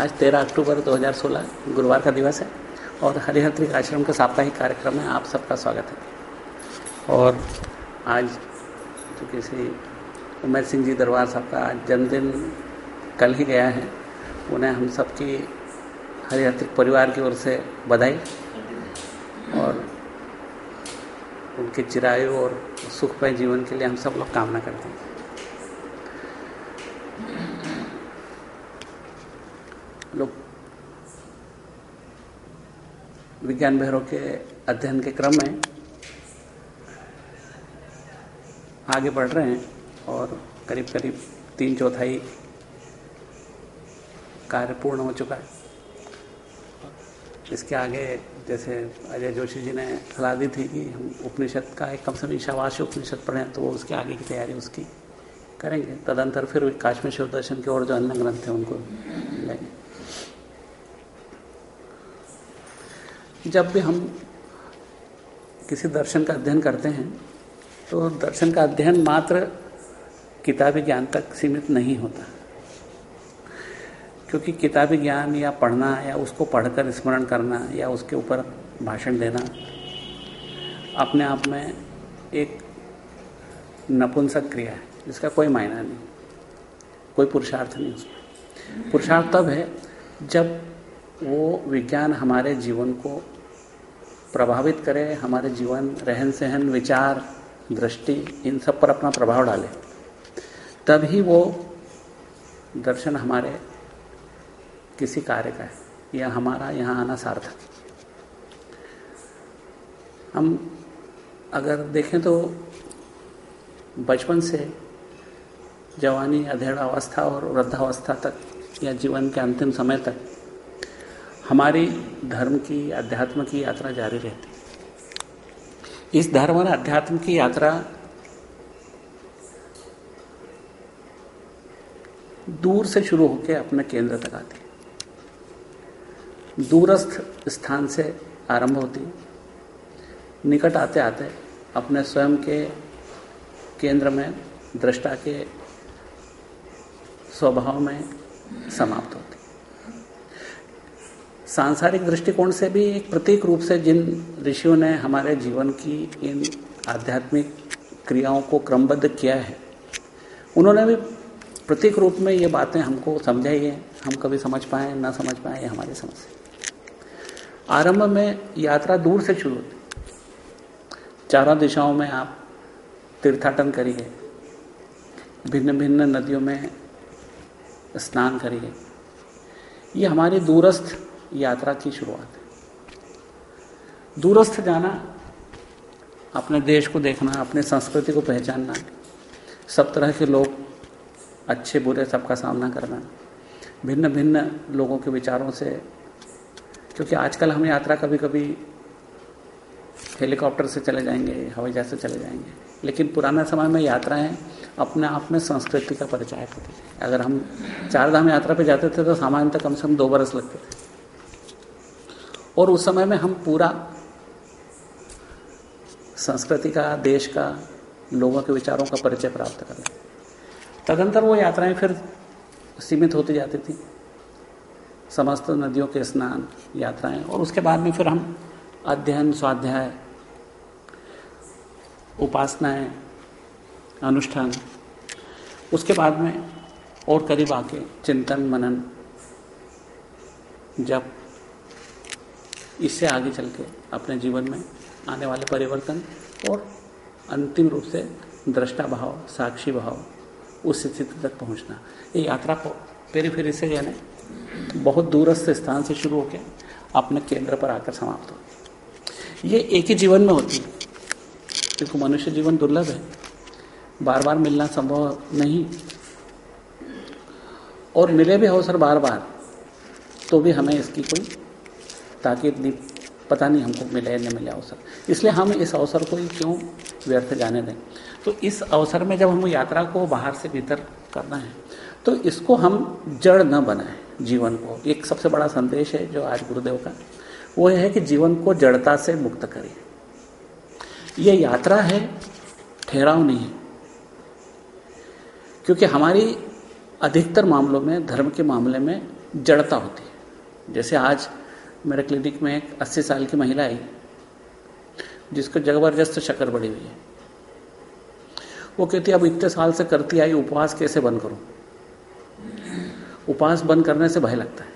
आज 13 अक्टूबर 2016 गुरुवार का दिवस है और हरिहर आश्रम के साप्ताहिक कार्यक्रम में आप सबका स्वागत है। और आज तो किसी उमेर सिंह जी दरबार साहब का आज जन्मदिन कल ही गया है, उन्हें हम सबकी हरिहर परिवार की ओर से बधाई और उनके चिरायु और सुखमय जीवन के लिए हम सब लोग कामना करते हैं लोग विज्ञान भैरव के अध्ययन के क्रम में आगे बढ़ रहे हैं और करीब करीब तीन चौथाई कार्य पूर्ण हो चुका है। इसके आगे जैसे अजय जोशी जी ने सलाह दी थी कि हम उपनिषद का एक कम से कम ईशावासी उपनिषद पढ़ें तो वो उसके आगे की तैयारी उसकी करेंगे। तदंतर फिर काश्मीर शिव दर्शन के और जो अन्य ग्रंथ हैं उनको लेंगे। जब भी हम किसी दर्शन का अध्ययन करते हैं तो दर्शन का अध्ययन मात्र किताबी ज्ञान तक सीमित नहीं होता। क्योंकि किताबी ज्ञान या पढ़ना या उसको पढ़कर स्मरण करना या उसके ऊपर भाषण देना, अपने आप में एक नपुंसक क्रिया है, जिसका कोई मायना नहीं, कोई पुरुषार्थ नहीं उसमें। पुरुषार्थ तब है जब वो विज्ञान हमारे जीवन को प्रभावित करे, हमारे जीवन, रहन सहन, विचार, दृष्टि, इन सब पर अपना प्रभाव डाले, तभी वो दर्शन हमारे किसी कार्य का है, या हमारा यहाँ आना सार्थक हम अगर देखें तो बचपन से जवानी, अधेड़ अवस्था और वृद्धावस्था तक, या जीवन के अंतिम समय तक हमारी धर्म की, अध्यात्म की यात्रा जारी रहती इस धर्म और अध्यात्म की यात्रा दूर से शुरू होकर अपने केंद्र तक आती दूरस्थ स्थान से आरंभ होती निकट आते आते अपने स्वयं के केंद्र में, दृष्टा के स्वभाव में समाप्त होती सांसारिक दृष्टिकोण से भी एक प्रतीक रूप से जिन ऋषियों ने हमारे जीवन की इन आध्यात्मिक क्रियाओं को क्रमबद्ध किया है, उन्होंने भी प्रतीक रूप में ये बातें हमको समझाई है। हम कभी समझ पाए, ना समझ पाए, ये हमारी समस्या आरंभ में यात्रा दूर से शुरू होती। चारों दिशाओं में आप तीर्थाटन करिए भिन्न भिन्न नदियों में स्नान करिए। ये हमारी दूरस्थ यात्रा की शुरुआत है। दूरस्थ जाना, अपने देश को देखना, अपने संस्कृति को पहचानना, सब तरह के लोग अच्छे बुरे सबका सामना करना भिन्न भिन्न लोगों के विचारों से, क्योंकि आजकल हम यात्रा कभी कभी हेलीकॉप्टर से चले जाएँगे, हवाई जहाज़ से चले जाएँगे, लेकिन पुराना समय में यात्राएँ अपने आप में संस्कृति का परिचय होती थी। अगर हम चार धाम यात्रा पे जाते थे तो सामान्यतः कम से कम दो बरस लगते थे। और उस समय में हम पूरा संस्कृति का, देश का, लोगों के विचारों का परिचय प्राप्त कर लें। तदंतर वो यात्राएँ फिर सीमित होती जाती थी। समस्त नदियों के स्नान, यात्राएँ और उसके बाद में फिर हम अध्ययन, स्वाध्याय, उपासनाएँ, अनुष्ठान, उसके बाद में और करीब आके चिंतन, मनन जब इससे आगे चल के अपने जीवन में आने वाले परिवर्तन और अंतिम रूप से दृष्टा भाव, साक्षी भाव, उस स्थिति तक पहुँचना। ये यात्रा को पेरी फेरी से यानी बहुत दूरस्थ स्थान से शुरू होकर अपने केंद्र पर आकर समाप्त हो। ये एक ही जीवन में होती है, क्योंकि मनुष्य जीवन दुर्लभ है। बार बार मिलना संभव नहीं, और मिले भी अवसर बार बार तो भी हमें इसकी कोई ताकि नहीं पता नहीं हमको मिले नहीं मिले अवसर। इसलिए हम इस अवसर को ही क्यों व्यर्थ जाने दें? तो इस अवसर में जब हम यात्रा को बाहर से भीतर करना है तो इसको हम जड़ न बनाए जीवन को। एक सबसे बड़ा संदेश है जो आज गुरुदेव का, वो है कि जीवन को जड़ता से मुक्त करें। ये यात्रा है, ठहराव नहीं है। क्योंकि हमारी अधिकतर मामलों में, धर्म के मामले में जड़ता होती है। जैसे आज मेरे क्लिनिक में एक 80 साल की महिला आई, जिसको ज़बरदस्त शक्कर बढ़ी हुई है। वो कहती, अब इतने साल से करती आई उपवास कैसे बंद करूँ? उपवास बंद करने से भय लगता है।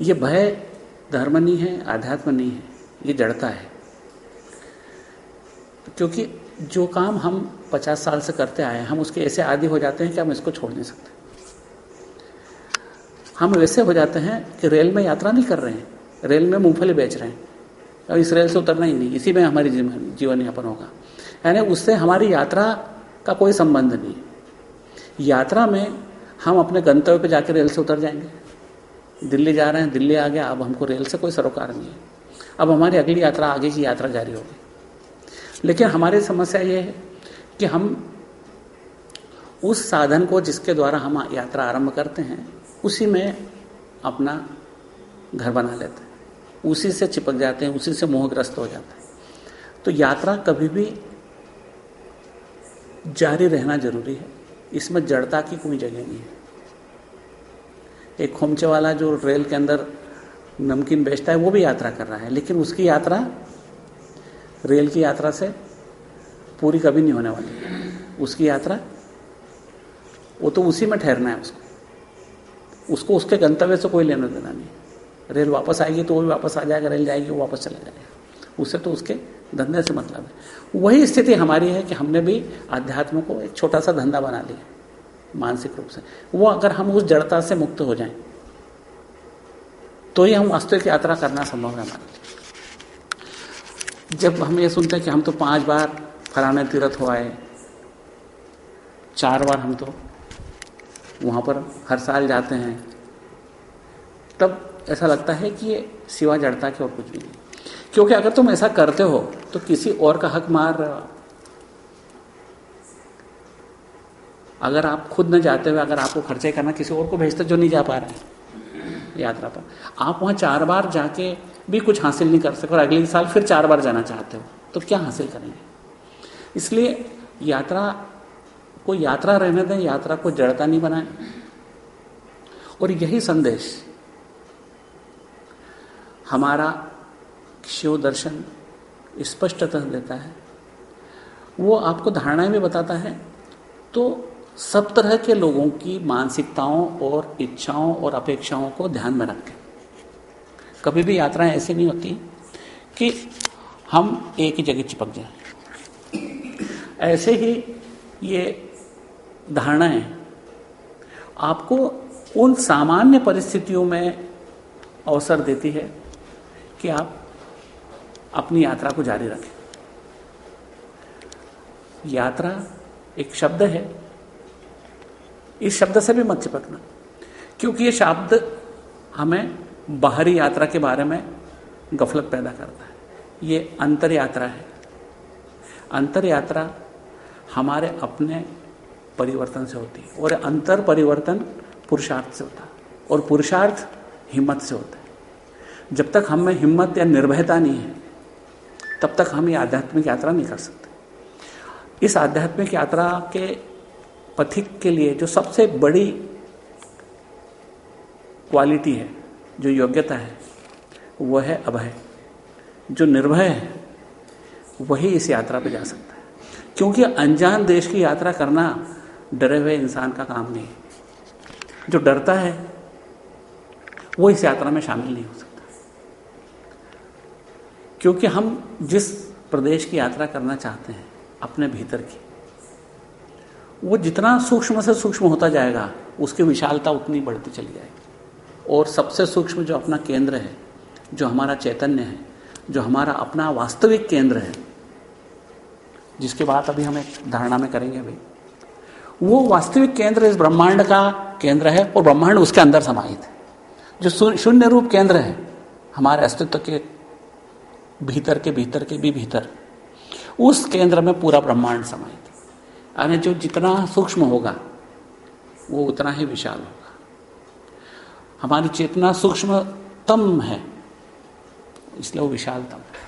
ये भय धर्म नहीं है आध्यात्म नहीं है, ये जड़ता है। क्योंकि जो काम हम पचास साल से करते आए हैं, हम उसके ऐसे आदि हो जाते हैं कि हम इसको छोड़ नहीं सकते। हम वैसे हो जाते हैं कि रेल में यात्रा नहीं कर रहे हैं। रेल में मूंगफली बेच रहे हैं। और इस रेल से उतरना ही नहीं, इसी में हमारी जीवन यापन होगा। यानी उससे हमारी यात्रा का कोई संबंध नहीं। यात्रा में हम अपने गंतव्य पर जाकर रेल से उतर जाएँगे। दिल्ली जा रहे हैं, दिल्ली आ गया, अब हमको रेल से कोई सरोकार नहीं है। अब हमारी अगली यात्रा, आगे की यात्रा जारी होगी। लेकिन हमारी समस्या ये है कि हम उस साधन को जिसके द्वारा हम यात्रा आरंभ करते हैं उसी में अपना घर बना लेते हैं। उसी से चिपक जाते हैं, उसी से मोहग्रस्त हो जाते हैं। तो यात्रा कभी भी जारी रहना ज़रूरी है। इसमें जड़ता की कोई जगह नहीं है। एक खोमचे वाला जो रेल के अंदर नमकीन बेचता है, वो भी यात्रा कर रहा है, लेकिन उसकी यात्रा रेल की यात्रा से पूरी कभी नहीं होने वाली। उसकी यात्रा, वो तो उसी में ठहरना है उसको। उसको उसके गंतव्य से कोई लेना देना नहीं रेल वापस आएगी तो वो भी वापस आ जाएगा, रेल जाएगी, वो वापस चला जाएगा। उससे तो उसके धंधे से मतलब है। वही स्थिति हमारी है कि हमने भी अध्यात्म को एक छोटा सा धंधा बना लिया मानसिक रूप से। वो अगर हम उस जड़ता से मुक्त हो जाएँ तो ही हम वास्तविक यात्रा करना संभव है हमारे जब हम ये सुनते हैं कि हम तो पाँच बार फलाने तीर्थ हो आए, चार बार हम तो वहाँ पर हर साल जाते हैं। तब ऐसा लगता है कि ये सिवा जड़ता के और कुछ भी नहीं। क्योंकि अगर तुम ऐसा करते हो तो किसी और का हक मार रहे हो। अगर आप खुद न जाते हुए, अगर आपको खर्चे करना किसी और को भेजते जो नहीं जा पा रहे हैं यात्रा पर आप वहाँ चार बार जाके भी कुछ हासिल नहीं कर सके और अगले साल फिर चार बार जाना चाहते हो तो क्या हासिल करेंगे? इसलिए यात्रा को यात्रा रहने दें, यात्रा को जड़ता नहीं बनाए। और यही संदेश, हमारा शिव दर्शन स्पष्टतः देता है। वो आपको धारणाएँ भी बताता है। तो सब तरह के लोगों की मानसिकताओं और इच्छाओं और अपेक्षाओं को ध्यान में रखें। कभी भी यात्राएँ ऐसी नहीं होती कि हम एक ही जगह चिपक जाए। ऐसे ही ये धारणाएँ आपको उन सामान्य परिस्थितियों में अवसर देती है कि आप अपनी यात्रा को जारी रखें। यात्रा एक शब्द है। इस शब्द से भी मत चिपकना, क्योंकि ये शब्द हमें बाहरी यात्रा के बारे में गफलत पैदा करता है। ये अंतर यात्रा है। अंतर यात्रा हमारे अपने परिवर्तन से होती है। और अंतर परिवर्तन पुरुषार्थ से होता है। और पुरुषार्थ हिम्मत से होता है। जब तक हम में हिम्मत या निर्भयता नहीं है, तब तक हम ये आध्यात्मिक यात्रा नहीं कर सकते। इस आध्यात्मिक यात्रा के पथिक के लिए जो सबसे बड़ी क्वालिटी है, जो योग्यता है, वह है अभय। जो निर्भय है, वही इस यात्रा पे जा सकता है। क्योंकि अनजान देश की यात्रा करना डरे हुए इंसान का काम नहीं है। जो डरता है, वो इस यात्रा में शामिल नहीं हो सकता। क्योंकि हम जिस प्रदेश की यात्रा करना चाहते हैं, अपने भीतर की, वो जितना सूक्ष्म से सूक्ष्म होता जाएगा, उसकी विशालता उतनी बढ़ती चली जाएगी। और सबसे सूक्ष्म जो अपना केंद्र है, जो हमारा चैतन्य है, जो हमारा अपना वास्तविक केंद्र है, जिसके बात अभी हम एक धारणा में करेंगे अभी। वो वास्तविक केंद्र इस ब्रह्मांड का केंद्र है और ब्रह्मांड उसके अंदर समाहित है। जो शून्य रूप केंद्र है, हमारे अस्तित्व के भीतर के भीतर के भी भीतर, उस केंद्र में पूरा ब्रह्मांड समाहित है। यानी जो जितना सूक्ष्म होगा, वो उतना ही विशाल होगा। हमारी चेतना सूक्ष्मतम है, इसलिए वो विशालतम है।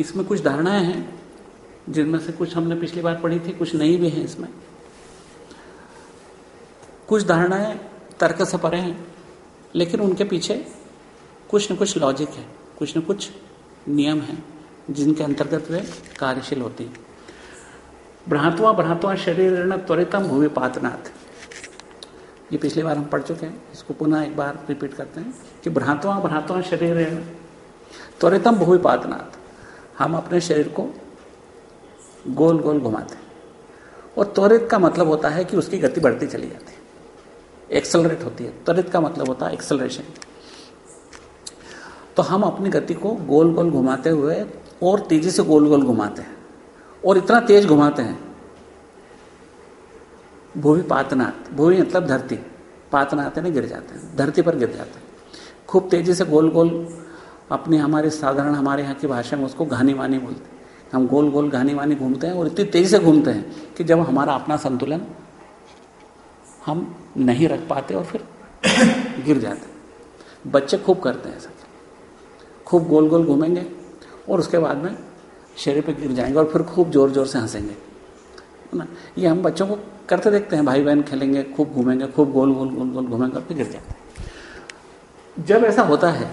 इसमें कुछ धारणाएँ हैं। जिनमें से कुछ हमने पिछली बार पढ़ी थी, कुछ नई भी हैं इसमें। कुछ धारणाएँ तर्क से परे हैं, लेकिन उनके पीछे कुछ न कुछ लॉजिक है, कुछ न कुछ नियम हैं, जिनके अंतर्गत वे कार्यशील होती हैं। भ्रांतवा भ्रांतवा शरीर ऋण त्वरितम भूमि पातनाथ ये पिछली बार हम पढ़ चुके हैं, इसको पुनः एक बार रिपीट करते हैं कि भ्रांतवा भ्रांतवा शरीर ऋण त्वरितम भूमि पातनाथ हम अपने शरीर को गोल गोल घुमाते हैं। और त्वरित का मतलब होता है कि उसकी गति बढ़ती चली जाती है। एक्सलरेट होती है। त्वरित का मतलब होता है एक्सलरेशन तो हम अपनी गति को गोल गोल घुमाते हुए और तेज़ी से गोल गोल घुमाते हैं। और इतना तेज घुमाते हैं। भूमि पातनाथ भूमि मतलब धरती। पातनाथ नहीं गिर जाते हैं। धरती पर गिर जाते हैं। खूब तेज़ी से गोल गोल अपनी हमारे साधारण हमारे यहाँ की भाषा में उसको घानी वानी बोलते हैं। हम गोल गोल घानी वानी घूमते हैं और इतनी तेज़ी से घूमते हैं कि जब हमारा अपना संतुलन हम नहीं रख पाते और फिर गिर जाते बच्चे खूब करते हैं ऐसा खूब गोल गोल घूमेंगे और उसके बाद में शरीर पे गिर जाएँगे और फिर खूब ज़ोर ज़ोर से हंसेंगे। है ना? ये हम बच्चों को करते देखते हैं भाई बहन खेलेंगे, खूब घूमेंगे, खूब गोल गोल गोल गोल घूमेंगे और फिर गिर जाते हैं। जब ऐसा होता है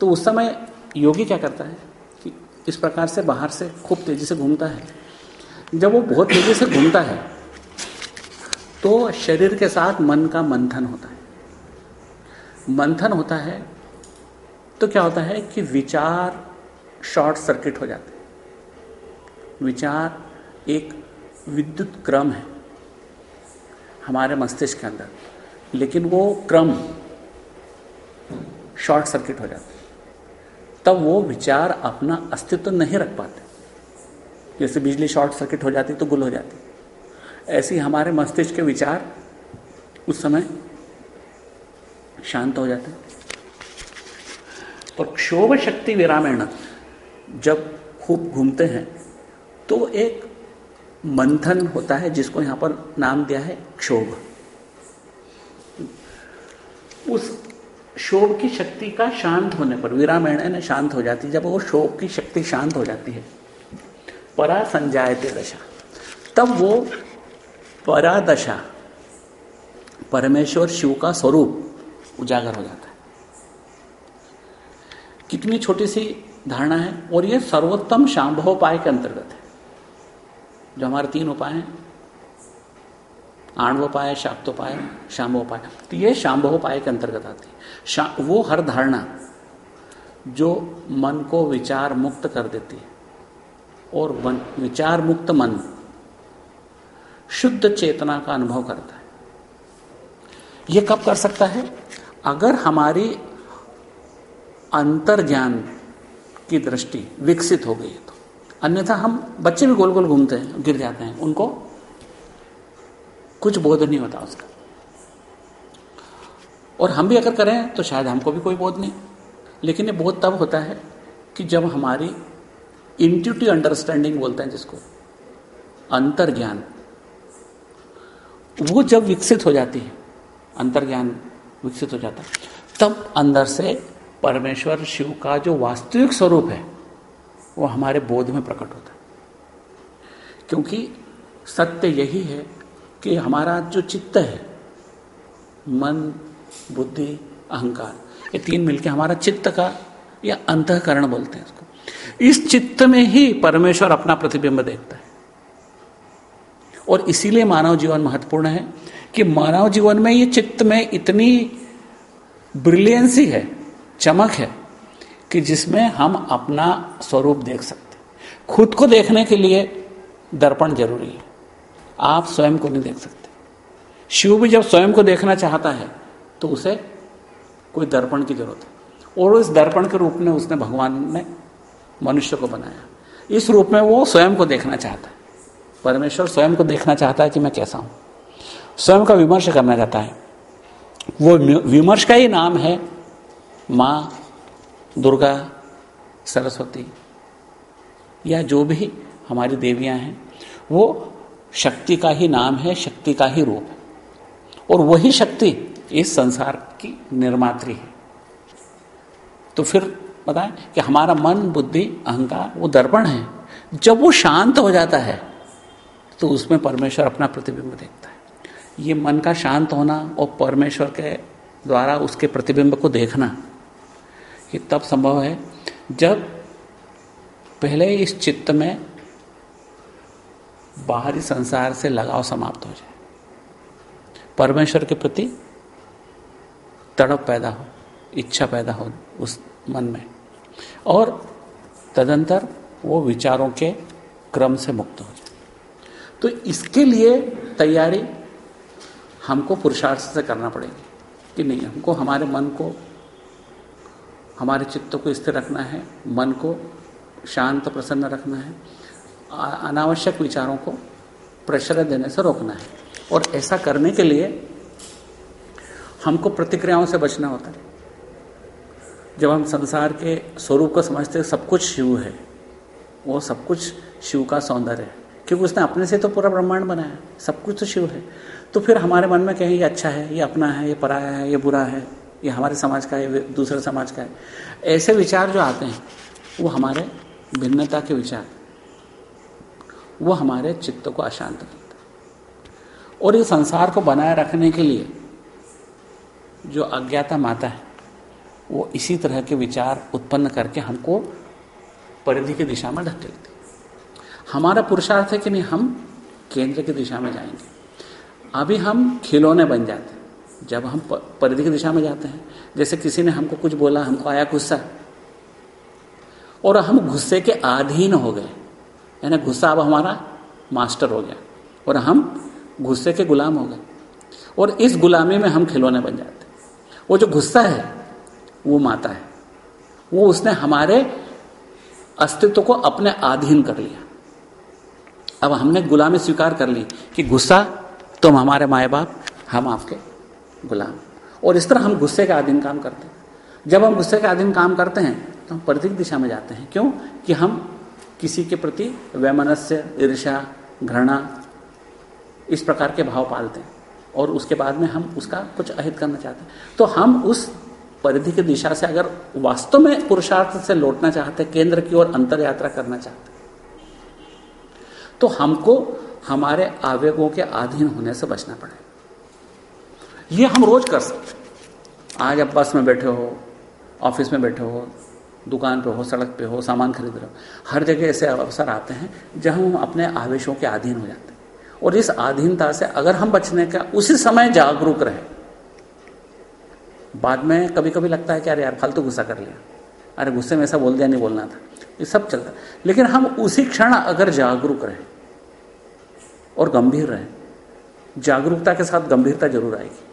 तो उस समय योगी क्या करता है? इस प्रकार से बाहर से खूब तेज़ी से घूमता है। जब वो बहुत तेज़ी से घूमता है तो शरीर के साथ मन का मंथन होता है। मंथन होता है तो क्या होता है कि विचार शॉर्ट सर्किट हो जाते हैं। विचार एक विद्युत क्रम है हमारे मस्तिष्क के अंदर, लेकिन वो क्रम शॉर्ट सर्किट हो जाता है। तब वो विचार अपना अस्तित्व नहीं रख पाते। जैसे बिजली शॉर्ट सर्किट हो जाती तो गुल हो जाती। ऐसे हमारे मस्तिष्क के विचार उस समय शांत हो जाते। और क्षोभ शक्ति विरामेण जब खूब घूमते हैं तो एक मंथन होता है जिसको यहाँ पर नाम दिया है क्षोभ। उस शोभ की शक्ति का शांत होने पर विराम विरामेण शांत हो जाती है जब वो शोभ की शक्ति शांत हो जाती है। परा संजायते दशा। तब वो परा दशा परमेश्वर शिव का स्वरूप उजागर हो जाता है। कितनी छोटी सी धारणा है, और ये सर्वोत्तम शांभोपाय के अंतर्गत है। जो हमारे तीन उपाय हैं आणवोपाय, शाक्तोपाय, शाम्भोपाय। तो ये शाम्भोपाय के अंतर्गत आती है। वो हर धारणा जो मन को विचार मुक्त कर देती है और विचार मुक्त मन शुद्ध चेतना का अनुभव करता है। ये कब कर सकता है? अगर हमारी अंतर ज्ञान की दृष्टि विकसित हो गई है तो। अन्यथा हम बच्चे भी गोल गोल घूमते हैं, गिर जाते हैं, उनको कुछ बोध नहीं होता उसका। और हम भी अगर करें तो शायद हमको भी कोई बोध नहीं। लेकिन ये बोध तब होता है कि जब हमारी इंट्यूटिव अंडरस्टैंडिंग बोलते हैं जिसको अंतर ज्ञान वो जब विकसित हो जाती है अंतर ज्ञान विकसित हो जाता है, तब अंदर से परमेश्वर, शिव का जो वास्तविक स्वरूप है, वो हमारे बोध में प्रकट होता है। क्योंकि सत्य यही है कि हमारा जो चित्त है, मन, बुद्धि, अहंकार, ये तीन मिलके हमारा चित्त का या अंतकरण बोलते हैं इसको। इस चित्त में ही परमेश्वर अपना प्रतिबिंब देखता है। और इसीलिए मानव जीवन महत्वपूर्ण है कि मानव जीवन में ये चित्त में इतनी ब्रिलियंसी है, चमक है, कि जिसमें हम अपना स्वरूप देख सकते खुद को देखने के लिए दर्पण ज़रूरी है। आप स्वयं को नहीं देख सकते। शिव भी जब स्वयं को देखना चाहता है तो उसे कोई दर्पण की ज़रूरत है। और उस दर्पण के रूप में उसने भगवान ने मनुष्य को बनाया। इस रूप में वो स्वयं को देखना चाहता है। परमेश्वर स्वयं को देखना चाहता है कि मैं कैसा हूँ। स्वयं का विमर्श करना चाहता है। वो विमर्श का ही नाम है माँ दुर्गा सरस्वती या जो भी हमारी देवियाँ हैं। वो शक्ति का ही नाम है, शक्ति का ही रूप है। और वही शक्ति इस संसार की निर्मात्री है। तो फिर बताएँ कि हमारा मन, बुद्धि, अहंकार, वो दर्पण है। जब वो शांत हो जाता है तो उसमें परमेश्वर अपना प्रतिबिंब देखता है। ये मन का शांत होना और परमेश्वर के द्वारा उसके प्रतिबिंब को देखना, ये तब संभव है जब पहले इस चित्त में बाहरी संसार से लगाव समाप्त हो जाए। परमेश्वर के प्रति तड़प पैदा हो, इच्छा पैदा हो उस मन में। और तदंतर वो विचारों के क्रम से मुक्त हो जाए। तो इसके लिए तैयारी हमको पुरुषार्थ से करना पड़ेगी कि नहीं, हमको हमारे मन को, हमारे चित्त को स्थिर रखना है, मन को शांत प्रसन्न रखना है अनावश्यक विचारों को प्रेशर देने से रोकना है। और ऐसा करने के लिए हमको प्रतिक्रियाओं से बचना होता है। जब हम संसार के स्वरूप को समझते हैं, सब कुछ शिव है, वो सब कुछ शिव का सौंदर्य है। क्योंकि उसने अपने से तो पूरा ब्रह्मांड बनाया, सब कुछ तो शिव है। तो फिर हमारे मन में कहें, ये अच्छा है, ये अपना है, ये पराया है, ये बुरा है, ये हमारे समाज का है दूसरे समाज का है। ऐसे विचार जो आते हैं, वो हमारे भिन्नता के विचार। वो हमारे चित्त को अशांत करता है। और इस संसार को बनाए रखने के लिए जो अज्ञाता माता है, वो इसी तरह के विचार उत्पन्न करके हमको परिधि की दिशा में ढकेलती हमारा पुरुषार्थ है कि नहीं, हम केंद्र की दिशा में जाएँगे। अभी हम खिलौने बन जाते हैं। जब हम परिधि की दिशा में जाते हैं, जैसे किसी ने हमको कुछ बोला, हमको आया गुस्सा, और हम गुस्से के अधीन हो गए यानी गुस्सा अब हमारा मास्टर हो गया और हम गुस्से के गुलाम हो गए। और इस गुलामी में हम खिलौने बन जाते। वो जो गुस्सा है, वो माता है। वो उसने हमारे अस्तित्व को अपने अधीन कर लिया। अब हमने गुलामी स्वीकार कर ली कि गुस्सा तुम हमारे माए बाप हम आपके गुलाम। और इस तरह हम गुस्से के अधीन काम करते हैं। जब हम गुस्से के अधीन काम करते हैं तो हम प्रतीक दिशा में जाते हैं। क्यों? कि हम किसी के प्रति वैमनस्य ईर्षा घृणा, इस प्रकार के भाव पालते हैं। और उसके बाद में हम उसका कुछ अहित करना चाहते हैं। तो हम उस परिधि की दिशा से अगर वास्तव में पुरुषार्थ से लौटना चाहते हैं, केंद्र की ओर अंतर यात्रा करना चाहते हैं तो हमको हमारे आवेगों के अधीन होने से बचना पड़ेगा ये हम रोज कर सकते आज आप बस में बैठे हो, ऑफ़िस में बैठे हो दुकान पे हो, सड़क पे हो, सामान खरीद रहे हो। हर जगह ऐसे अवसर आते हैं जहाँ हम अपने आवेशों के अधीन हो जाते हैं। और इस अधीनता से अगर हम बचने का, उसी समय जागरूक रहे। बाद में कभी कभी लगता है कि अरे यार, फालतू गुस्सा कर लिया। अरे गुस्से में ऐसा बोल दिया, नहीं बोलना था। ये सब चलता लेकिन हम उसी क्षण अगर जागरूक रहे और गंभीर रहे, जागरूकता के साथ गंभीरता ज़रूर आएगी।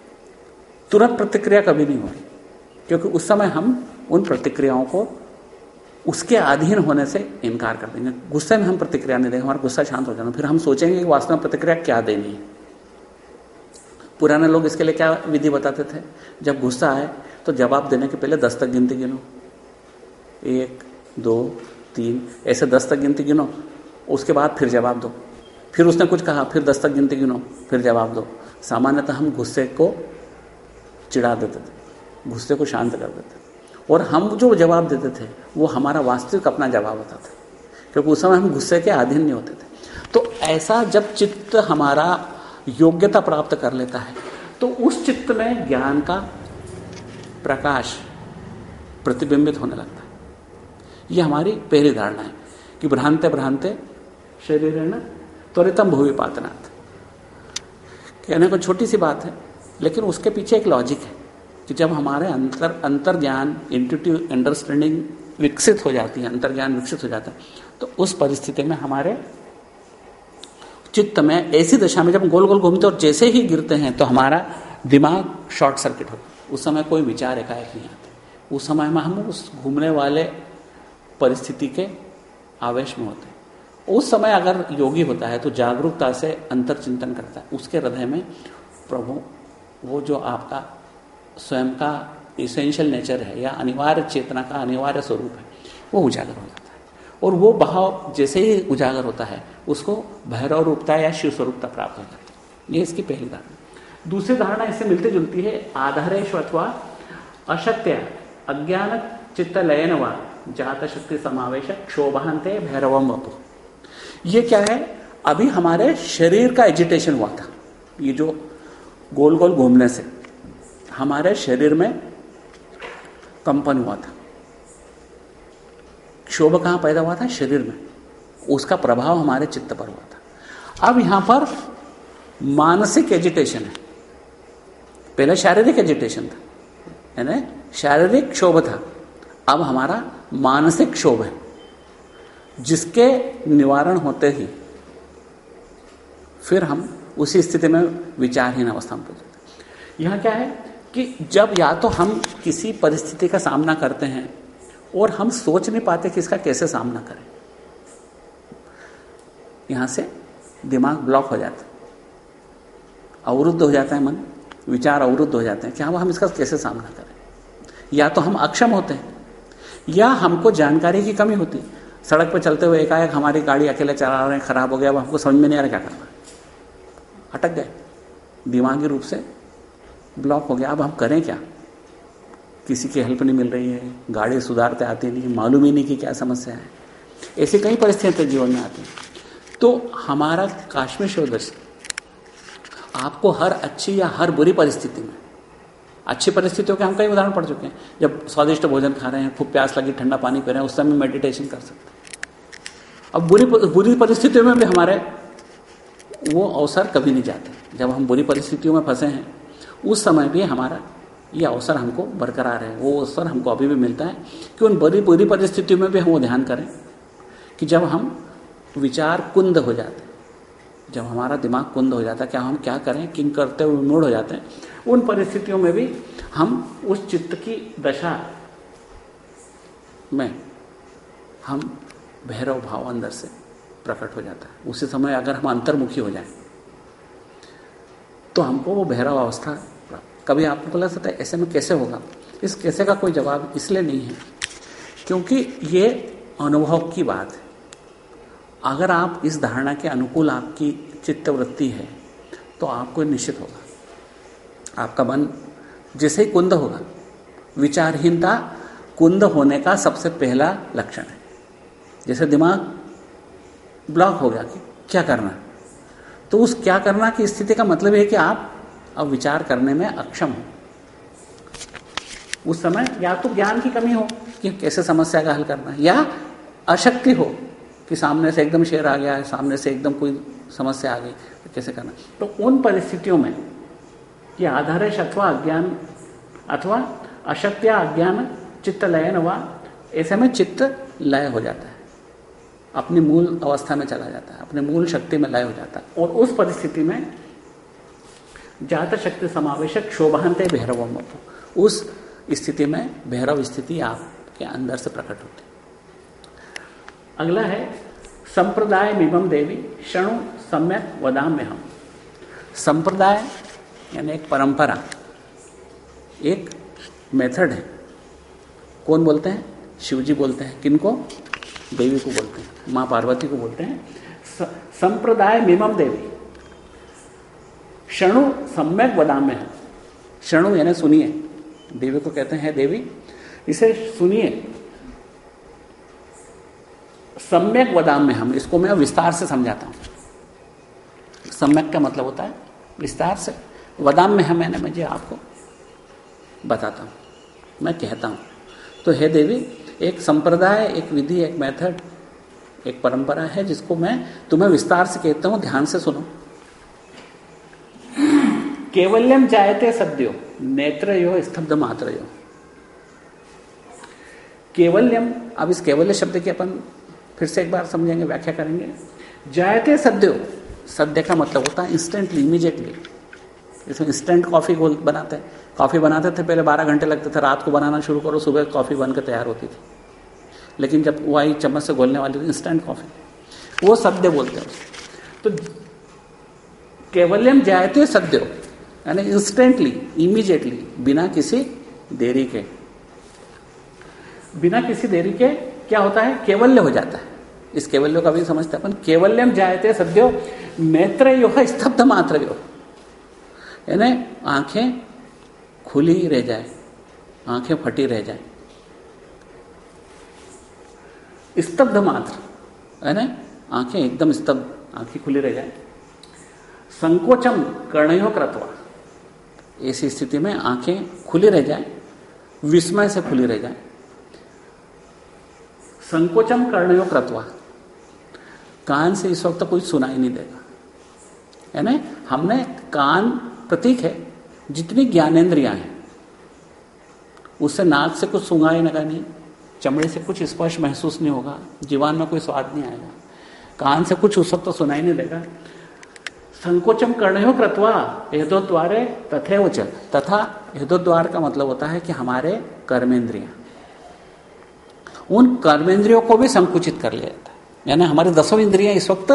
तुरंत प्रतिक्रिया कभी नहीं होगी, क्योंकि उस समय हम उन प्रतिक्रियाओं को उसके अधीन होने से इनकार कर देंगे। गुस्से में हम प्रतिक्रिया नहीं देंगे, हमारा गुस्सा शांत हो जाना फिर हम सोचेंगे कि वास्तव में प्रतिक्रिया क्या देनी है। पुराने लोग इसके लिए क्या विधि बताते थे? जब गुस्सा आए तो जवाब देने के पहले दस तक गिनती गिनो। एक, दो, तीन, ऐसे दस तक गिनती गिनो। उसके बाद फिर जवाब दो। फिर उसने कुछ कहा, फिर दस तक गिनती गिनो, फिर जवाब दो। सामान्यतः हम गुस्से को चिढ़ा देते थे, गुस्से को शांत कर देते और हम जो जवाब देते थे, वो हमारा वास्तविक अपना जवाब होता था। क्योंकि उस समय हम गुस्से के अधीन नहीं होते थे। तो ऐसा जब चित्त हमारा योग्यता प्राप्त कर लेता है तो उस चित्त में ज्ञान का प्रकाश प्रतिबिंबित होने लगता है। ये हमारी पहली धारणा है कि भ्रांते भ्रांते शरीर ना, त्वरितम भूमि पातनाथ कहने को छोटी सी बात है, लेकिन उसके पीछे एक लॉजिक है। कि जब हमारे अंतर अंतर ज्ञान इंट्यूटिव अंडरस्टैंडिंग विकसित हो जाती है अंतर ज्ञान विकसित हो जाता है तो उस परिस्थिति में हमारे चित्त में ऐसी दशा में जब गोल गोल घूमते और जैसे ही गिरते हैं तो हमारा दिमाग शॉर्ट सर्किट होता उस समय कोई विचार एकाएक नहीं आते उस समय में हम उस घूमने वाले परिस्थिति के आवेश में होते हैं। उस समय अगर योगी होता है तो जागरूकता से अंतर चिंतन करता है। उसके हृदय में प्रभु, वो जो आपका स्वयं का इसेंशियल नेचर है या अनिवार्य चेतना का अनिवार्य स्वरूप है, वो उजागर हो जाता है। और वो भाव जैसे ही उजागर होता है, उसको भैरव रूपता या शिव स्वरूपता प्राप्त हो जाती है। ये इसकी पहली धारणा दूसरी धारणा इससे मिलती जुलती है आधारेश अथवा अशक्त्य अज्ञान चित्त लयन व जात शक्ति समावेश क्षोभांते भैरवम वपु ये क्या है? अभी हमारे शरीर का एजिटेशन हुआ था। ये जो गोल गोल घूमने से हमारे शरीर में कंपन हुआ था। क्षोभ कहाँ पैदा हुआ था? शरीर में। उसका प्रभाव हमारे चित्त पर हुआ था। अब यहाँ पर मानसिक एजिटेशन है। पहले शारीरिक एजिटेशन था, यानी शारीरिक क्षोभ था। अब हमारा मानसिक क्षोभ है। जिसके निवारण होते ही फिर हम उसी स्थिति में विचारहीन अवस्था में पहुँचते यहाँ क्या है? कि जब या तो हम किसी परिस्थिति का सामना करते हैं और हम सोच नहीं पाते कि इसका कैसे सामना करें। यहाँ से दिमाग ब्लॉक हो जाता है। अवरुद्ध हो जाता है मन, विचार अवरुद्ध हो जाते हैं कि हम इसका कैसे सामना करें। या तो हम अक्षम होते हैं, या हमको जानकारी की कमी होती है। सड़क पर चलते हुए एकाएक हमारी गाड़ी अकेले चला रहे हैं, खराब हो गया, अब हमको समझ में नहीं आ रहा क्या करना अटक गए। दिमागी रूप से ब्लॉक हो गया। अब हम करें क्या? किसी की हेल्प नहीं मिल रही है, गाड़ी सुधारते आती नहीं, मालूम ही नहीं कि क्या समस्या है। ऐसी कई परिस्थितियाँ जीवन में आती हैं। तो हमारा काश्मीर शोदर्श आपको हर अच्छी या हर बुरी परिस्थिति में, अच्छी परिस्थितियों के हम कई उदाहरण पढ़ चुके हैं। जब स्वादिष्ट भोजन खा रहे हैं, खूब प्यास लगी, ठंडा पानी पी रहे हैं, उस समय मेडिटेशन कर सकते हैं। अब बुरी बुरी परिस्थितियों में भी हमारे वो अवसर कभी नहीं जाते। जब हम बुरी परिस्थितियों में फंसे हैं उस समय भी हमारा ये अवसर हमको बरकरार है। वो अवसर हमको अभी भी मिलता है कि उन बड़ी बुरी परिस्थितियों में भी हम वो ध्यान करें कि जब हम विचार कुंद हो जाते जब हमारा दिमाग कुंद हो जाता है, क्या हम क्या करें, किंग करते हुए मूड हो जाते हैं, उन परिस्थितियों में भी हम उस चित्त की दशा में हम भैरव भाव अंदर से प्रकट हो जाता है। उसी समय अगर हम अंतर्मुखी हो जाएँ तो हमको वो भैरव अवस्था कभी आपको बोला सकता है, ऐसे में कैसे होगा? इस कैसे का कोई जवाब इसलिए नहीं है, क्योंकि ये अनुभव की बात है। अगर आप इस धारणा के अनुकूल आपकी चित्तवृत्ति है तो आपको निश्चित होगा। आपका मन जैसे ही कुंद होगा, विचारहीनता कुंद होने का सबसे पहला लक्षण है। जैसे दिमाग ब्लॉक हो गया कि क्या करना तो उस क्या करना की स्थिति का मतलब है कि आप अब विचार करने में अक्षम हो। उस समय या तो ज्ञान की कमी हो कि कैसे समस्या का हल करना है, या अशक्ति हो कि सामने से एकदम शेर आ गया है, सामने से एकदम कोई समस्या आ गई तो कैसे करना तो उन परिस्थितियों में ये आधारेश अथवा अज्ञान अथवा अशक्ति या अज्ञान चित्त लयन हुआ ऐसे में चित्त लय हो जाता है। अपनी मूल अवस्था में चला जाता है, अपने मूल शक्ति में लय हो जाता है। और उस परिस्थिति में जात शक्ति समावेशक शोभांत भैरव उस स्थिति में भैरव स्थिति आपके अंदर से प्रकट होती अगला है संप्रदाय मिमम देवी क्षणु सम्यक वदाम में हम संप्रदाय यानी एक परंपरा, एक मेथड है। कौन बोलते हैं? शिव जी बोलते हैं। किनको? देवी को बोलते हैं, माँ पार्वती को बोलते हैं संप्रदाय मिमम देवी। क्षणु सम्यक बदाम में है। क्षणु यानी सुनिए, देवी को कहते हैं देवी। इसे सुनिए, सम्यक वदाम में हम, इसको मैं विस्तार से समझाता हूँ। सम्यक का मतलब होता है विस्तार से। वदाम में हम मैंने मुझे आपको बताता हूँ, मैं कहता हूँ। तो हे देवी एक संप्रदाय एक विधि एक मेथड एक परंपरा है जिसको मैं तुम्हें विस्तार से कहता हूँ ध्यान से सुनो। केवल्यम जायते सद्यो नेत्र यो स्तब्ध मात्र यो केवल्यम अब इस केवल्य शब्द के अपन फिर से एक बार समझेंगे व्याख्या करेंगे। जायते सद्यो। सद्य का मतलब होता है इंस्टेंटली इमीजिएटली इसमें इंस्टेंट कॉफ़ी गोल बनाते हैं। कॉफ़ी बनाते थे, पहले बारह घंटे लगते थे, रात को बनाना शुरू करो, सुबह कॉफ़ी बनकर तैयार होती थी। लेकिन जब वो आई चम्मच से घोलने वाली इंस्टेंट कॉफ़ी वो सद्य बोलते हैं तो केवल्यम जायते सद्यो, यानी इंस्टेंटली इमीजिएटली बिना किसी देरी के। बिना किसी देरी के क्या होता है? केवल्य हो जाता है। इस केवल्य का भी समझते अपन। केवल्यम जायते सद्यो नेत्र यो स्तब्ध मात्र यो यानी आँखें खुली ही रह जाए, आँखें फटी रह जाए। स्तब्ध मात्र, है ना? आँखें एकदम स्तब्ध, आँखें खुली रह जाए। संकोचम कर्णयो कृतवा ऐसी स्थिति में आँखें खुली रह जाए, विस्मय से खुली रह जाए। संकोचम कर्णयो कृतवा कान से इस वक्त कोई सुनाई नहीं देगा, है ना? हमने कान प्रतीक है जितनी ज्ञानेन्द्रियाँ हैं, उससे नाक से कुछ लगा नहीं, चमड़े से कुछ स्पर्श महसूस नहीं होगा, जीवन में कोई स्वाद नहीं आएगा, कान से कुछ उस वक्त तो सुनाई नहीं देगा। संकोचम कर्णयो कृतवा हृदोद्वारे तथे उच। तथा हृदो द्वार का मतलब होता है कि हमारे कर्मेंद्रिया। उन कर्मेंद्रियों को भी संकुचित कर लिया जाता है। यानी हमारे दसों इंद्रियाँ इस वक्त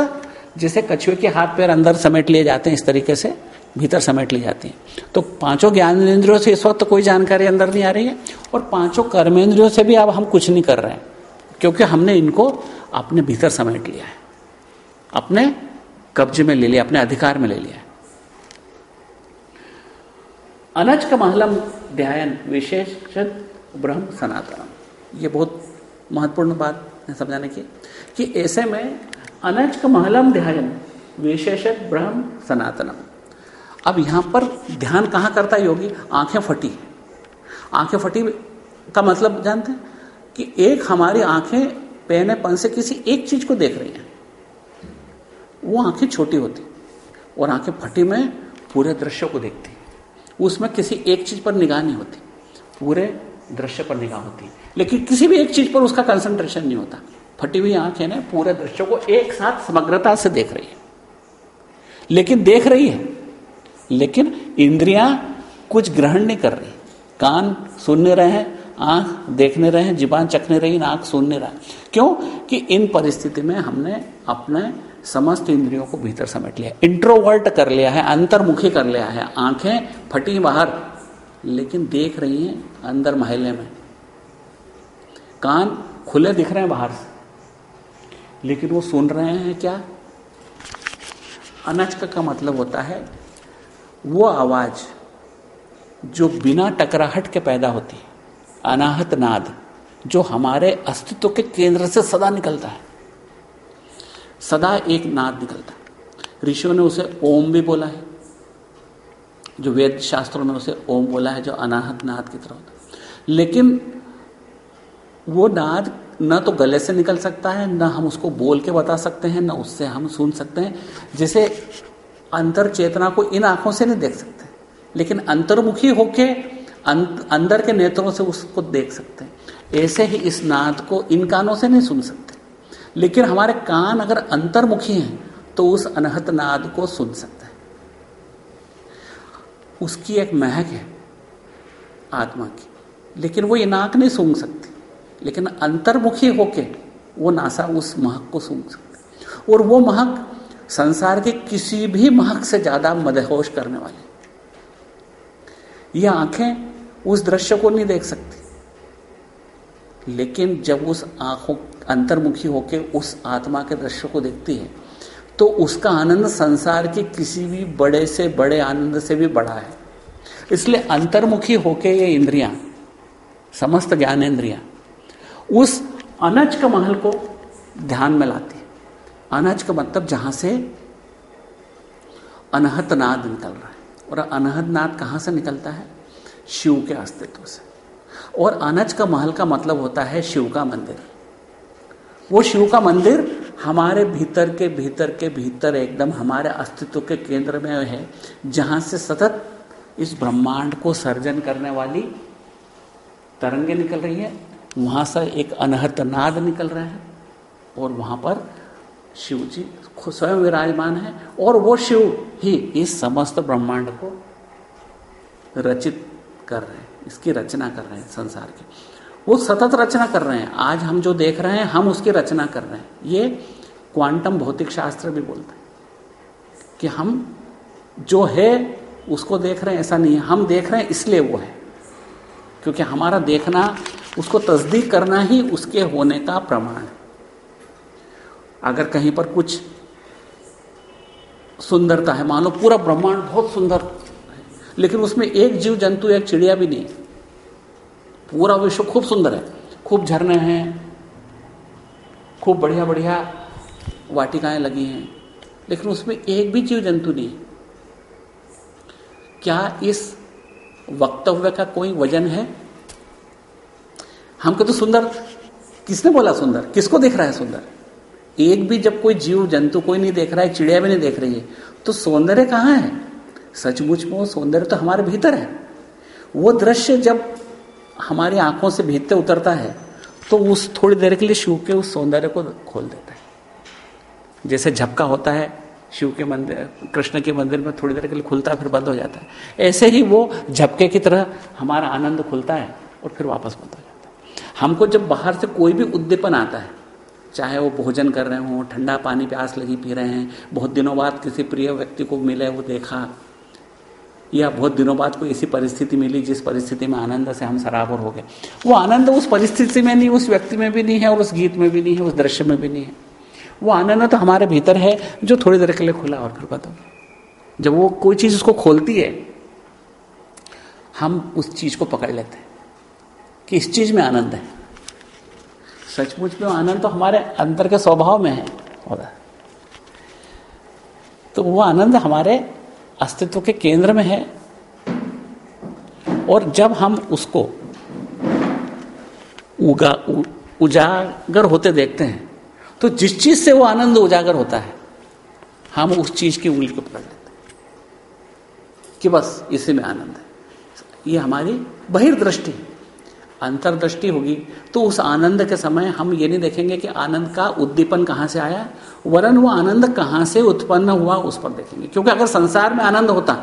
जैसे कछुए के हाथ पैर अंदर समेट लिए जाते हैं इस तरीके से भीतर समेट ली जाती हैं। तो पाँचों ज्ञानेन्द्रियों से इस वक्त कोई जानकारी अंदर नहीं आ रही है और पाँचों कर्मेंद्रियों से भी अब हम कुछ नहीं कर रहे हैं, क्योंकि हमने इनको अपने भीतर समेट लिया है। अपने कब्जे में ले लिया, अपने अधिकार में ले लिया है। अनज का महलम ध्यान विशेष ब्रह्म सनातन ये बहुत महत्वपूर्ण बात है समझाने की, कि ऐसे में अनज का महलम ध्यान विशेष ब्रह्म सनातनम। अब यहाँ पर ध्यान कहाँ करता है योगी? आँखें फटी। आँखें फटी का मतलब जानते हैं कि एक हमारी आँखें पहनेपन से किसी एक चीज़ को देख रही हैं। वो आँखें छोटी होती और आँखें फटी में पूरे दृश्य को देखती। उसमें किसी एक चीज़ पर निगाह नहीं होती। पूरे दृश्य पर निगाह होती। लेकिन किसी भी एक चीज़ पर उसका कंसंट्रेशन नहीं होता। फटी हुई आँखें ने पूरे दृश्य को एक साथ समग्रता से देख रही है। लेकिन देख रही है। लेकिन इंद्रियाँ कुछ ग्रहण नहीं कर रही। कान सुनने रहे हैं आँख देखने रहे हैं जीवान चखने रही आँख सुनने रहा। क्यों? कि इन परिस्थिति में हमने अपने समस्त इंद्रियों को भीतर समेट लिया। इंट्रोवर्ट कर लिया है, अंतर्मुखी कर लिया है। आँखें फटी बाहर, लेकिन देख रही हैं अंदर महल्ले में। कान खुले दिख रहे हैं बाहर से, लेकिन वो सुन रहे हैं क्या? अनचक का मतलब होता है वो आवाज़ जो बिना टकराहट के पैदा होती है, अनाहत नाद, जो हमारे अस्तित्व के केंद्र से सदा निकलता है। सदा एक नाद निकलता है। ऋषियों ने उसे ओम भी बोला है। जो वेद शास्त्रों में उसे ओम बोला है, जो अनाहत नाद की तरह होता है। लेकिन वो नाद न तो गले से निकल सकता है, न हम उसको बोल के बता सकते हैं, न उससे हम सुन सकते हैं। जैसे अंतर चेतना को इन आँखों से नहीं देख सकते। लेकिन अंतर्मुखी होके अंदर के नेत्रों से उसको देख सकते हैं। ऐसे ही इस नाद को इन कानों से नहीं सुन सकते। लेकिन हमारे कान अगर अंतर्मुखी हैं तो उस अनहत नाद को सुन सकते हैं। उसकी एक महक है, आत्मा की। लेकिन वो ये नाक नहीं सूंघ सकती। लेकिन अंतर्मुखी होके वो नासा उस महक को सूंघ सकते और वो महक संसार के किसी भी महक से ज़्यादा मदहोश करने वाले ये आँखें उस दृश्य को नहीं देख सकती। लेकिन जब उस आँखों, अंतर्मुखी होकर उस आत्मा के दृश्य को देखती है तो उसका आनंद संसार के किसी भी बड़े से बड़े आनंद से भी बड़ा है। इसलिए अंतर्मुखी होके ये इंद्रियाँ, समस्त ज्ञानेन्द्रियाँ, उस अनज का महल को ध्यान में लाती अनज का मतलब जहाँ से अनहत नाद निकल रहा है। और अनहत नाद कहाँ से निकलता है? शिव के अस्तित्व से। और अनज का महल का मतलब होता है शिव का मंदिर। वो शिव का मंदिर हमारे भीतर के भीतर के भीतर एकदम हमारे अस्तित्व के केंद्र में है, जहाँ से सतत इस ब्रह्मांड को सर्जन करने वाली तरंगे निकल रही है। वहाँ से एक अनहत नाद निकल रहा है और वहाँ पर शिव जी स्वयं विराजमान है, और वो शिव ही इस समस्त ब्रह्मांड को रचित कर रहे हैं, इसकी रचना कर रहे हैं संसार की। वो सतत रचना कर रहे हैं। आज हम जो देख रहे हैं, हम उसकी रचना कर रहे हैं। ये क्वांटम भौतिक शास्त्र भी बोलते हैं कि हम जो है, उसको देख रहे हैं, ऐसा नहीं है। हम देख रहे हैं, इसलिए वो है। क्योंकि हमारा देखना, उसको तस्दीक करना ही उसके होने का प्रमाण है। अगर कहीं पर कुछ सुंदरता है, मान लो पूरा ब्रह्मांड बहुत सुंदर है, लेकिन उसमें एक जीव जंतु, एक चिड़िया भी नहीं। पूरा विश्व खूब सुंदर है, खूब झरने हैं, खूब बढ़िया बढ़िया वाटिकाएँ लगी हैं, लेकिन उसमें एक भी जीव जंतु नहीं क्या इस वक्तव्य का कोई वज़न है? हमको तो सुंदर, किसने बोला सुंदर? किसको देख रहा है सुंदर? एक भी जब कोई जीव, जंतु कोई नहीं देख रहा है, चिड़िया भी नहीं देख रही है तो सौंदर्य कहाँ है? सचमुच में वो सौंदर्य तो हमारे भीतर है। वो दृश्य जब हमारी आँखों से भीतते उतरता है तो उस थोड़ी देर के लिए शिव के उस सौंदर्य को खोल देता है। जैसे झपका होता है, शिव के मंदिर, कृष्ण के मंदिर में थोड़ी देर के लिए खुलता है, फिर बंद हो जाता है। ऐसे ही वो झपके की तरह हमारा आनंद खुलता है और फिर वापस बंद हो जाता है। हमको जब बाहर से कोई भी उद्दीपन आता है चाहे वो भोजन कर रहे हों, ठंडा पानी प्यास लगी पी रहे हैं, बहुत दिनों बाद किसी प्रिय व्यक्ति को मिले वो देखा, या बहुत दिनों बाद कोई ऐसी परिस्थिति मिली जिस परिस्थिति में आनंद से हम सराबर हो गए। वो आनंद उस परिस्थिति में नहीं, उस व्यक्ति में भी नहीं है और उस गीत में भी नहीं है, उस दृश्य में भी नहीं है। वो आनंद तो हमारे भीतर है जो थोड़ी देर के लिए खुला और फिर बंद हो जब वो कोई चीज़ उसको खोलती है, हम उस चीज़ को पकड़ लेते हैं कि इस चीज़ में आनंद है। सचमुच में आनंद तो हमारे अंतर के स्वभाव में है। तो वो आनंद हमारे अस्तित्व के केंद्र में है। और जब हम उसको उगा उ, उजागर होते देखते हैं तो जिस चीज़ से वो आनंद उजागर होता है हम उस चीज़ की उंगली को पकड़ लेते हैं कि बस इसी में आनंद है। ये हमारी बहिर्दृष्टि अंतर्दृष्टि होगी। तो उस आनंद के समय हम ये नहीं देखेंगे कि आनंद का उद्दीपन कहाँ से आया, वरन वो आनंद कहाँ से उत्पन्न हुआ उस पर देखेंगे। क्योंकि अगर संसार में आनंद होता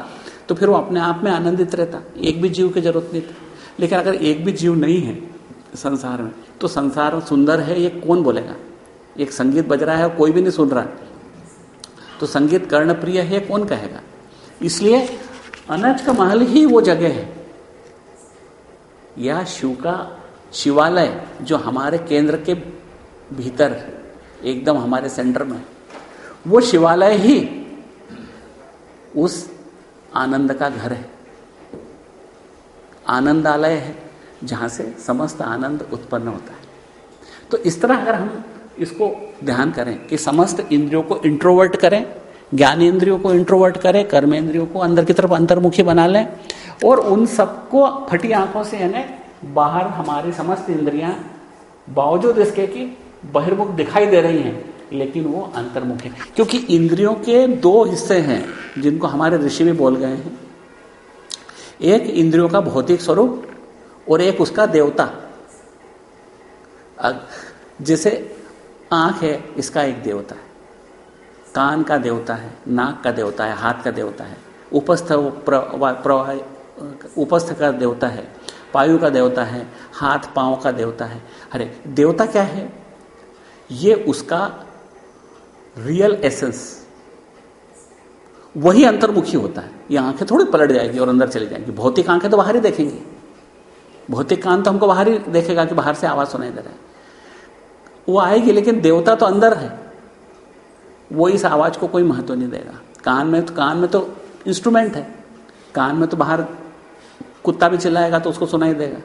तो फिर वो अपने आप में आनंदित रहता, एक भी जीव की ज़रूरत नहीं थी। लेकिन अगर एक भी जीव नहीं है संसार में तो संसार सुंदर है, ये कौन बोलेगा? एक संगीत बज रहा है और कोई भी नहीं सुन रहा। तो संगीत कर्णप्रिय है, कौन कहेगा? इसलिए अनज का महल ही वो जगह है। या शिव का शिवालय जो हमारे केंद्र के भीतर एकदम हमारे सेंटर में वो शिवालय ही उस आनंद का घर है। आनंदालय है, जहाँ से समस्त आनंद उत्पन्न होता है। तो इस तरह अगर हम इसको ध्यान करें कि समस्त इंद्रियों को इंट्रोवर्ट करें, ज्ञान इंद्रियों को इंट्रोवर्ट करें, कर्म इंद्रियों को अंदर की तरफ़ अंतर्मुखी बना लें और उन सबको फटी आँखों से यानी बाहर हमारी समस्त इंद्रियाँ बावजूद इसके कि बहिर्मुख दिखाई दे रही हैं, लेकिन वो अंतर्मुख है। क्योंकि इंद्रियों के दो हिस्से हैं, जिनको हमारे ऋषि भी बोल गए हैं। एक इंद्रियों का भौतिक स्वरूप और एक उसका देवता। जैसे आँख है, इसका एक देवता है। कान का देवता है, नाक का देवता है, हाथ का देवता है। उपस्थ प्रवाह उपस्थ का देवता है, पायु का देवता है, हाथ, पाँव का देवता है। अरे, देवता क्या है? ये उसका रियल एसेंस वही अंतर्मुखी होता है। ये आँखें थोड़ी पलट जाएगी और अंदर चली जाएँगी। भौतिक आँखें तो बाहर ही देखेंगी। भौतिक कान तो हमको बाहर ही देखेगा कि बाहर से आवाज़ सुनाई दे रहा है। वो आएगी, लेकिन देवता तो अंदर है। वो इस आवाज़ को कोई महत्व नहीं देगा। कान में तो कान में तो इंस्ट्रूमेंट है। कान में तो बाहर कुत्ता भी चिल्लाएगा तो उसको सुनाई देगा।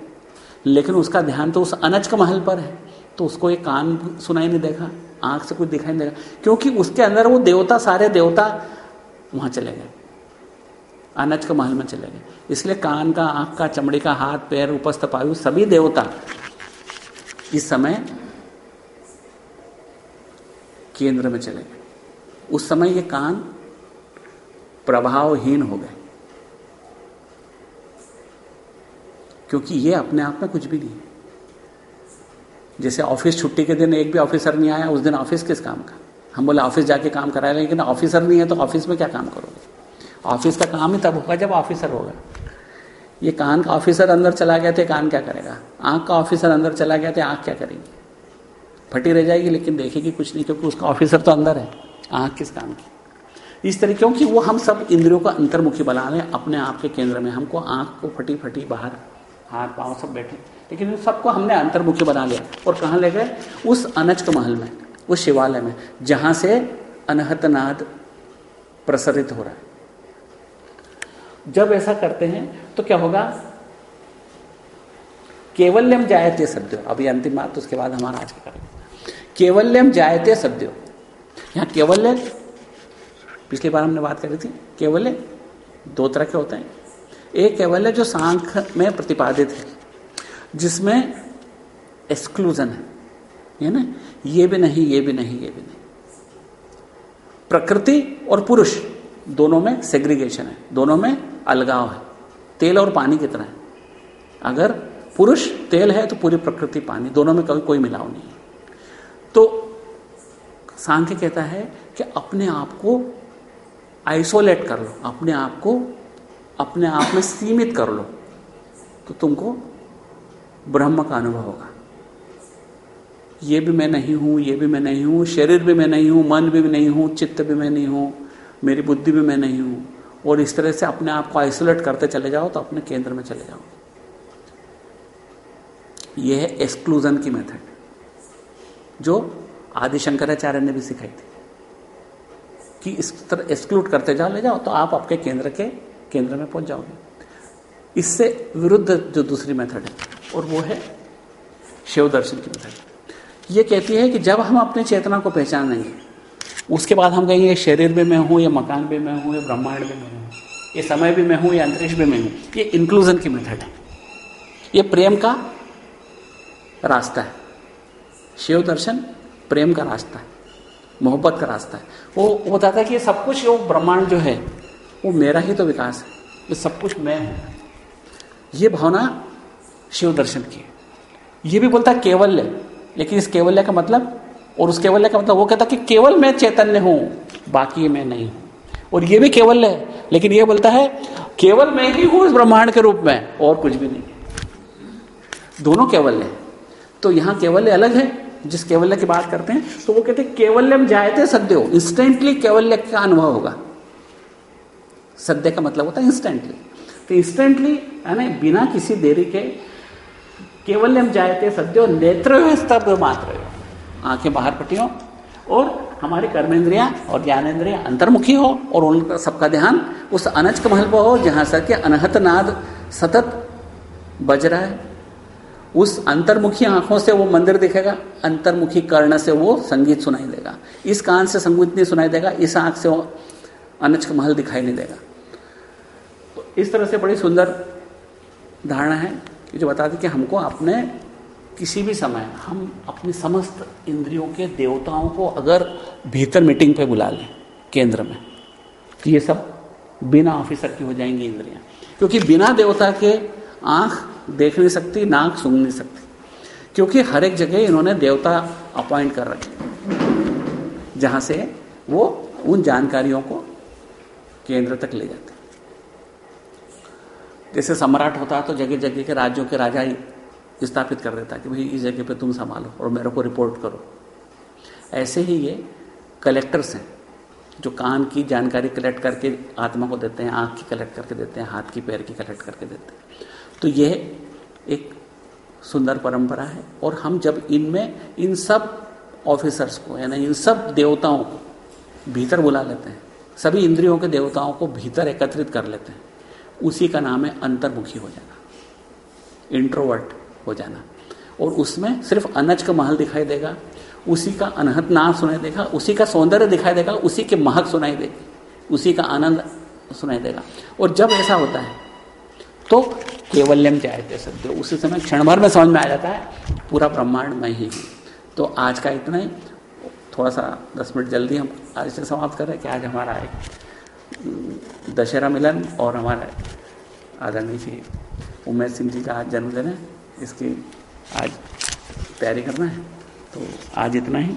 लेकिन उसका ध्यान तो उस अनज का महल पर है तो उसको एक कान सुनाई नहीं देगा, आँख से कुछ दिखाई नहीं देगा, क्योंकि उसके अंदर वो देवता, सारे देवता वहाँ चले गए। अनज के महल में चले गए। इसलिए कान का, आँख का, चमड़ी का, हाथ, पैर, उपस्थ, पायु, सभी देवता इस समय केंद्र में चले गए। उस समय ये कान प्रभावहीन हो गए। क्योंकि ये अपने आप में कुछ भी नहीं है। जैसे ऑफ़िस छुट्टी के दिन एक भी ऑफिसर नहीं आया, उस दिन ऑफ़िस किस काम का? हम बोले, ऑफ़िस जाके काम कराए लेकिन ऑफिसर नहीं है तो ऑफ़िस में क्या काम करोगे? ऑफ़िस का काम ही तब होगा जब ऑफिसर होगा। ये कान का ऑफिसर अंदर चला गया तो कान क्या करेगा? आँख का ऑफिसर अंदर चला गया तो आँख क्या करेगी? फटी रह जाएगी लेकिन देखेगी कुछ नहीं क्योंकि उसका ऑफिसर तो अंदर है। आँख किस काम की? इस तरह क्योंकि वो हम सब इंद्रियों का अंतर्मुखी बना लें, अपने आप के केंद्र में हमको आँख को फटी फटी बाहर हाथ पाँव सब बैठे। लेकिन सबको हमने अंतर्मुखी बना लिया। और कहाँ ले गए? उस अनज महल में, उस शिवालय में, जहाँ से अनहतनाद प्रसरित हो रहा है। जब ऐसा करते हैं तो क्या होगा? केवल्यम जायते सद्यो। अभी अंतिम बात, उसके बाद हमारा आज का केवल्यम जायते सद्यो। यहाँ केवल्य, पिछली बार हमने बात करी थी, केवल्य दो तरह के होते हैं। एक कैवल्य जो सांख में प्रतिपादित है, जिसमें एक्सक्लूजन है। ये ना? ये भी नहीं, ये भी नहीं, ये भी नहीं। प्रकृति और पुरुष दोनों में सेग्रीगेशन है, दोनों में अलगाव है। तेल और पानी की तरह है। अगर पुरुष तेल है तो पूरी प्रकृति पानी, दोनों में कभी कोई मिलाव नहीं है। तो सांख्य कहता है कि अपने आप को आइसोलेट कर लो, अपने आप को अपने आप में सीमित कर लो तो तुमको ब्रह्म का अनुभव होगा। ये भी मैं नहीं हूँ, ये भी मैं नहीं हूँ, शरीर भी मैं नहीं हूँ, मन भी नहीं हूँ, चित्त भी मैं नहीं हूँ, मेरी बुद्धि भी मैं नहीं हूँ। और इस तरह से अपने आप को आइसोलेट करते चले जाओ तो अपने केंद्र में चले जाओ। यह है एक्सक्लूजन की मेथड, जो आदि शंकराचार्य ने भी सिखाई थी कि इस तरह एक्सक्लूड करते जाओ, ले जाओ तो आप आपके केंद्र के केंद्र में पहुँच जाओगे। इससे विरुद्ध जो दूसरी मेथड है, और वो है शिव दर्शन की मेथड। ये कहती है कि जब हम अपने चेतना को पहचानेंगे, उसके बाद हम कहेंगे, शरीर में मैं हूँ, या मकान भी मैं हूँ, या ब्रह्मांड भी मैं हूँ, ये समय भी मैं हूँ, या अंतरिक्ष भी मैं हूँ, ये इंक्लूजन की मेथड है। ये प्रेम का रास्ता है। शिव दर्शन प्रेम का रास्ता है, मोहब्बत का रास्ता है। वो बताता है कि सब कुछ, वो ब्रह्मांड जो है वो मेरा ही तो विकास है। ये सब कुछ मैं हूँ। ये भावना शिव दर्शन की है। ये भी बोलता है केवल्य। लेकिन इस केवल्य का मतलब और उस केवल्य का मतलब वो कहता कि केवल मैं चैतन्य हूँ बाकी मैं नहीं हूँ। और ये भी केवल्य है। लेकिन ये बोलता है केवल मैं ही हूँ इस ब्रह्मांड के रूप में और कुछ भी नहीं। दोनों केवल्य तो यहाँ केवल्य अलग है। जिस केवल्य की बात करते हैं तो वो कहते हैं केवल्यम जायते सद्यो। इंस्टेंटली केवल्य का अनुभव होगा। सद्य का मतलब होता है इंस्टेंटली तो इंस्टेंटली यानी बिना किसी देरी के केवल्यम जायते सद्यो नेत्र स्तब्ध मात्र आँखें बाहर पटी हो, और हमारी कर्मेंद्रिया और ज्ञानेन्द्रिया अंतर्मुखी हो, और उनका सबका ध्यान उस अनज कमल पर हो, जहाँ सर के अनहत नाद सतत बज रहा है। उस अंतर्मुखी आँखों से वो मंदिर दिखेगा, अंतर्मुखी कर्ण से वो संगीत सुनाई देगा। इस कान से संगीत नहीं सुनाई देगा, इस आँख से वो अनज का महल दिखाई नहीं देगा। तो इस तरह से बड़ी सुंदर धारणा है जो बताती कि हमको अपने किसी भी समय हम अपने समस्त इंद्रियों के देवताओं को अगर भीतर मीटिंग पे बुला लें केंद्र में तो ये सब बिना ऑफिसर की हो जाएँगी इंद्रियाँ। क्योंकि बिना देवता के आँख देख नहीं सकती, नाक सुन नहीं सकती। क्योंकि हर एक जगह इन्होंने देवता अपॉइंट कर रखे जहाँ से वो उन जानकारियों को केंद्र तक ले जाते जैसे सम्राट होता है तो जगह जगह के राज्यों के राजा ही स्थापित कर देता कि भाई, इस जगह पे तुम संभालो और मेरे को रिपोर्ट करो। ऐसे ही ये कलेक्टर्स हैं, जो कान की जानकारी कलेक्ट करके आत्मा को देते हैं, आँख की कलेक्ट करके देते हैं, हाथ की, पैर की कलेक्ट करके देते हैं। तो यह एक सुंदर परंपरा है और हम जब इनमें, इन सब ऑफिसर्स को, यानी इन सब देवताओं को भीतर बुला लेते हैं सभी इंद्रियों के देवताओं को भीतर एकत्रित कर लेते हैं। उसी का नाम है अंतर्मुखी हो जाना इंट्रोवर्ट हो जाना। और उसमें सिर्फ़ अनज का महल दिखाई देगा, उसी का अनहत नाम सुनाई देगा, उसी का सौंदर्य दिखाई देगा, उसी के महक सुनाई देगी, उसी का आनंद सुनाई देगा। और जब ऐसा होता है तो केवल्यम चाहते सत्य उसी समय क्षण भर में समझ में आ जाता है, पूरा ब्रह्मांड में ही। तो आज का इतना ही। थोड़ा सा दस मिनट जल्दी हम आज से समाप्त करें कि आज हमारा एक दशहरा मिलन और हमारा आदरणीय जी उमेश सिंह जी का आज जन्मदिन है। इसकी आज तैयारी करना है। तो आज इतना ही।